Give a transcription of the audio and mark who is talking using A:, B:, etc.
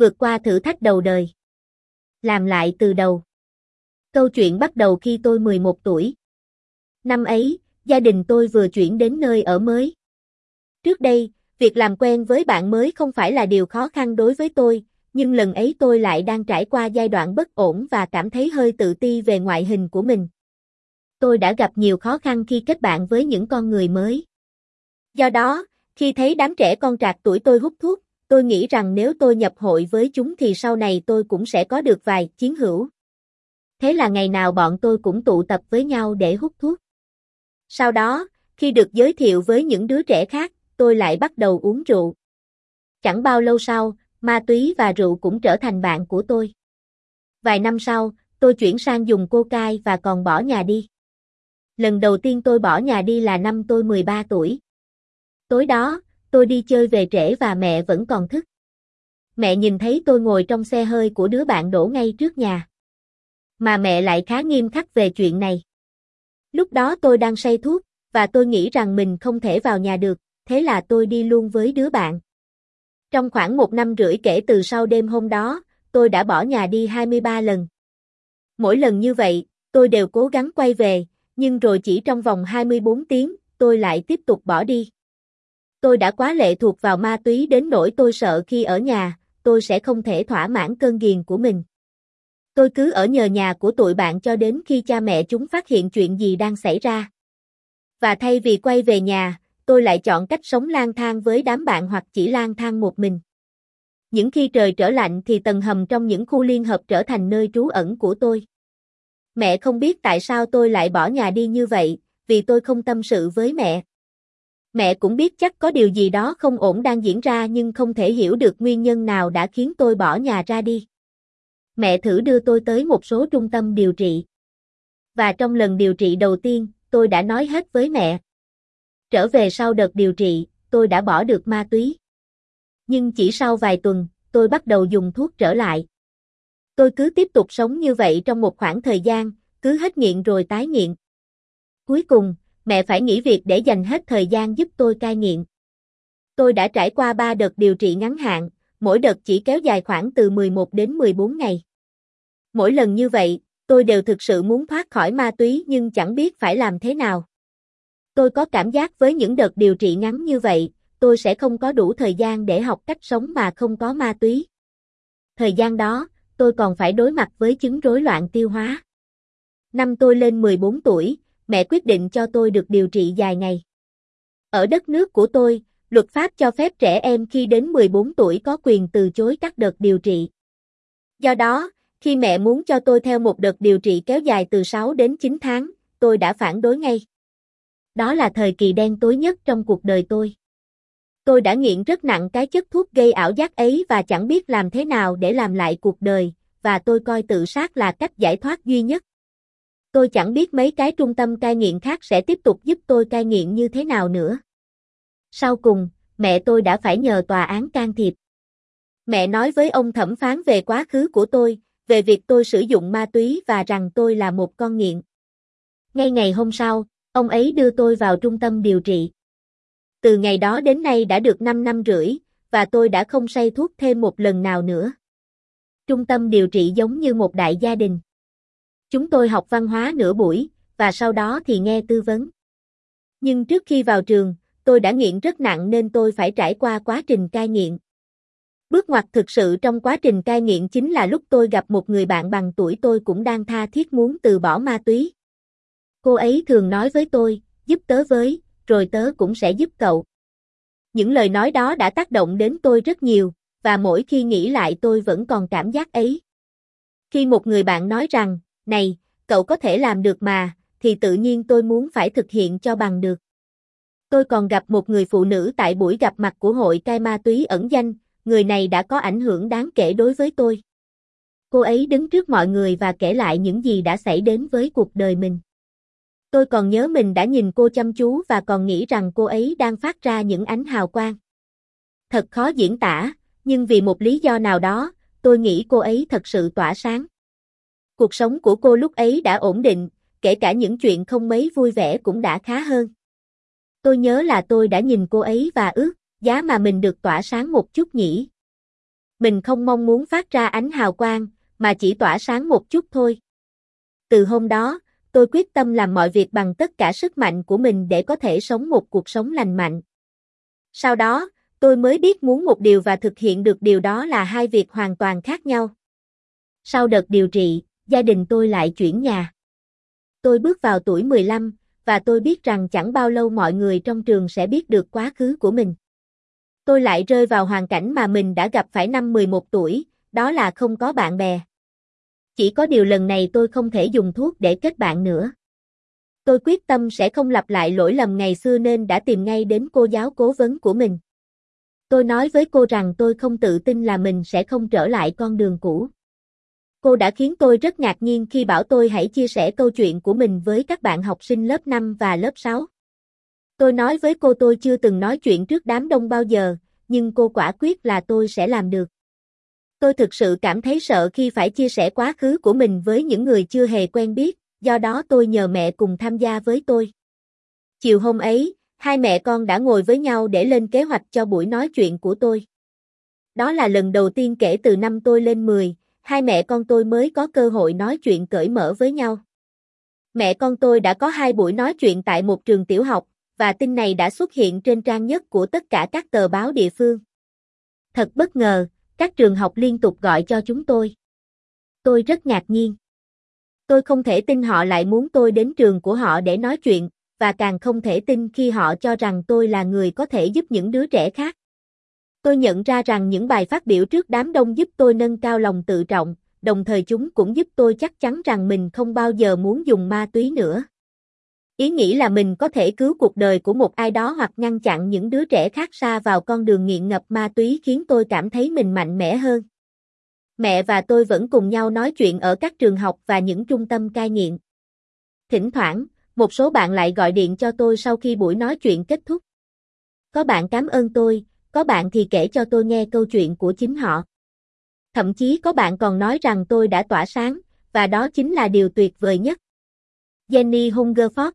A: Vượt qua thử thách đầu đời. Làm lại từ đầu. Câu chuyện bắt đầu khi tôi 11 tuổi. Năm ấy, gia đình tôi vừa chuyển đến nơi ở mới. Trước đây, việc làm quen với bạn mới không phải là điều khó khăn đối với tôi, nhưng lần ấy tôi lại đang trải qua giai đoạn bất ổn và cảm thấy hơi tự ti về ngoại hình của mình. Tôi đã gặp nhiều khó khăn khi kết bạn với những con người mới. Do đó, khi thấy đám trẻ con trạc tuổi tôi hút thuốc, tôi nghĩ rằng nếu tôi nhập hội với chúng thì sau này tôi cũng sẽ có được vài chiến hữu. Thế là ngày nào bọn tôi cũng tụ tập với nhau để hút thuốc. Sau đó, khi được giới thiệu với những đứa trẻ khác, tôi lại bắt đầu uống rượu. Chẳng bao lâu sau, ma túy và rượu cũng trở thành bạn của tôi. Vài năm sau, tôi chuyển sang dùng cocaine và còn bỏ nhà đi. Lần đầu tiên tôi bỏ nhà đi là năm tôi 13 tuổi. Tối đó, tôi đi chơi về trễ và mẹ vẫn còn thức. Mẹ nhìn thấy tôi ngồi trong xe hơi của đứa bạn đổ ngay trước nhà. Mà mẹ lại khá nghiêm khắc về chuyện này. Lúc đó tôi đang say thuốc, và tôi nghĩ rằng mình không thể vào nhà được, thế là tôi đi luôn với đứa bạn. Trong khoảng một năm rưỡi kể từ sau đêm hôm đó, tôi đã bỏ nhà đi 23 lần. Mỗi lần như vậy, tôi đều cố gắng quay về, nhưng rồi chỉ trong vòng 24 tiếng, tôi lại tiếp tục bỏ đi. Tôi đã quá lệ thuộc vào ma túy đến nỗi tôi sợ khi ở nhà, tôi sẽ không thể thỏa mãn cơn ghiền của mình. Tôi cứ ở nhờ nhà của tụi bạn cho đến khi cha mẹ chúng phát hiện chuyện gì đang xảy ra. Và thay vì quay về nhà, tôi lại chọn cách sống lang thang với đám bạn hoặc chỉ lang thang một mình. Những khi trời trở lạnh thì tầng hầm trong những khu liên hợp trở thành nơi trú ẩn của tôi. Mẹ không biết tại sao tôi lại bỏ nhà đi như vậy, vì tôi không tâm sự với mẹ. Mẹ cũng biết chắc có điều gì đó không ổn đang diễn ra nhưng không thể hiểu được nguyên nhân nào đã khiến tôi bỏ nhà ra đi. Mẹ thử đưa tôi tới một số trung tâm điều trị. Và trong lần điều trị đầu tiên, tôi đã nói hết với mẹ. Trở về sau đợt điều trị, tôi đã bỏ được ma túy. Nhưng chỉ sau vài tuần, tôi bắt đầu dùng thuốc trở lại. Tôi cứ tiếp tục sống như vậy trong một khoảng thời gian, cứ hết nghiện rồi tái nghiện. Cuối cùng, mẹ phải nghỉ việc để dành hết thời gian giúp tôi cai nghiện. Tôi đã trải qua 3 đợt điều trị ngắn hạn, mỗi đợt chỉ kéo dài khoảng từ 11 đến 14 ngày. Mỗi lần như vậy, tôi đều thực sự muốn thoát khỏi ma túy nhưng chẳng biết phải làm thế nào. Tôi có cảm giác với những đợt điều trị ngắn như vậy, tôi sẽ không có đủ thời gian để học cách sống mà không có ma túy. Thời gian đó, tôi còn phải đối mặt với chứng rối loạn tiêu hóa. Năm tôi lên 14 tuổi, mẹ quyết định cho tôi được điều trị dài ngày. Ở đất nước của tôi, luật pháp cho phép trẻ em khi đến 14 tuổi có quyền từ chối các đợt điều trị. Do đó, khi mẹ muốn cho tôi theo một đợt điều trị kéo dài từ 6 đến 9 tháng, tôi đã phản đối ngay. Đó là thời kỳ đen tối nhất trong cuộc đời tôi. Tôi đã nghiện rất nặng cái chất thuốc gây ảo giác ấy và chẳng biết làm thế nào để làm lại cuộc đời, và tôi coi tự sát là cách giải thoát duy nhất. Tôi chẳng biết mấy cái trung tâm cai nghiện khác sẽ tiếp tục giúp tôi cai nghiện như thế nào nữa. Sau cùng, mẹ tôi đã phải nhờ tòa án can thiệp. Mẹ nói với ông thẩm phán về quá khứ của tôi, về việc tôi sử dụng ma túy và rằng tôi là một con nghiện. Ngay ngày hôm sau, ông ấy đưa tôi vào trung tâm điều trị. Từ ngày đó đến nay đã được 5 năm rưỡi, và tôi đã không say thuốc thêm một lần nào nữa. Trung tâm điều trị giống như một đại gia đình. Chúng tôi học văn hóa nửa buổi, và sau đó thì nghe tư vấn. Nhưng trước khi vào trường, tôi đã nghiện rất nặng nên tôi phải trải qua quá trình cai nghiện. Bước ngoặt thực sự trong quá trình cai nghiện chính là lúc tôi gặp một người bạn bằng tuổi tôi cũng đang tha thiết muốn từ bỏ ma túy. Cô ấy thường nói với tôi, giúp tớ với, rồi tớ cũng sẽ giúp cậu. Những lời nói đó đã tác động đến tôi rất nhiều, và mỗi khi nghĩ lại tôi vẫn còn cảm giác ấy. Khi một người bạn nói rằng, này, cậu có thể làm được mà, thì tự nhiên tôi muốn phải thực hiện cho bằng được. Tôi còn gặp một người phụ nữ tại buổi gặp mặt của hội cai ma túy ẩn danh, người này đã có ảnh hưởng đáng kể đối với tôi. Cô ấy đứng trước mọi người và kể lại những gì đã xảy đến với cuộc đời mình. Tôi còn nhớ mình đã nhìn cô chăm chú và còn nghĩ rằng cô ấy đang phát ra những ánh hào quang. Thật khó diễn tả, nhưng vì một lý do nào đó, tôi nghĩ cô ấy thật sự tỏa sáng. Cuộc sống của cô lúc ấy đã ổn định, kể cả những chuyện không mấy vui vẻ cũng đã khá hơn. Tôi nhớ là tôi đã nhìn cô ấy và ước, giá mà mình được tỏa sáng một chút nhỉ. Mình không mong muốn phát ra ánh hào quang, mà chỉ tỏa sáng một chút thôi. Từ hôm đó, tôi quyết tâm làm mọi việc bằng tất cả sức mạnh của mình để có thể sống một cuộc sống lành mạnh. Sau đó, tôi mới biết muốn một điều và thực hiện được điều đó là hai việc hoàn toàn khác nhau. Sau đợt điều trị, gia đình tôi lại chuyển nhà. Tôi bước vào tuổi 15, và tôi biết rằng chẳng bao lâu mọi người trong trường sẽ biết được quá khứ của mình. Tôi lại rơi vào hoàn cảnh mà mình đã gặp phải năm 11 tuổi, đó là không có bạn bè. Chỉ có điều lần này tôi không thể dùng thuốc để kết bạn nữa. Tôi quyết tâm sẽ không lặp lại lỗi lầm ngày xưa nên đã tìm ngay đến cô giáo cố vấn của mình. Tôi nói với cô rằng tôi không tự tin là mình sẽ không trở lại con đường cũ. Cô đã khiến tôi rất ngạc nhiên khi bảo tôi hãy chia sẻ câu chuyện của mình với các bạn học sinh lớp 5 và lớp 6. Tôi nói với cô tôi chưa từng nói chuyện trước đám đông bao giờ, nhưng cô quả quyết là tôi sẽ làm được. Tôi thực sự cảm thấy sợ khi phải chia sẻ quá khứ của mình với những người chưa hề quen biết, do đó tôi nhờ mẹ cùng tham gia với tôi. Chiều hôm ấy, hai mẹ con đã ngồi với nhau để lên kế hoạch cho buổi nói chuyện của tôi. Đó là lần đầu tiên kể từ năm tôi lên 10, hai mẹ con tôi mới có cơ hội nói chuyện cởi mở với nhau. Mẹ con tôi đã có hai buổi nói chuyện tại một trường tiểu học, và tin này đã xuất hiện trên trang nhất của tất cả các tờ báo địa phương. Thật bất ngờ, các trường học liên tục gọi cho chúng tôi. Tôi rất ngạc nhiên. Tôi không thể tin họ lại muốn tôi đến trường của họ để nói chuyện, và càng không thể tin khi họ cho rằng tôi là người có thể giúp những đứa trẻ khác. Tôi nhận ra rằng những bài phát biểu trước đám đông giúp tôi nâng cao lòng tự trọng, đồng thời chúng cũng giúp tôi chắc chắn rằng mình không bao giờ muốn dùng ma túy nữa. Ý nghĩ là mình có thể cứu cuộc đời của một ai đó hoặc ngăn chặn những đứa trẻ khác xa vào con đường nghiện ngập ma túy khiến tôi cảm thấy mình mạnh mẽ hơn. Mẹ và tôi vẫn cùng nhau nói chuyện ở các trường học và những trung tâm cai nghiện. Thỉnh thoảng, một số bạn lại gọi điện cho tôi sau khi buổi nói chuyện kết thúc. Có bạn cảm ơn tôi, có bạn thì kể cho tôi nghe câu chuyện của chính họ. Thậm chí có bạn còn nói rằng tôi đã tỏa sáng, và đó chính là điều tuyệt vời nhất. Jenny Hungerford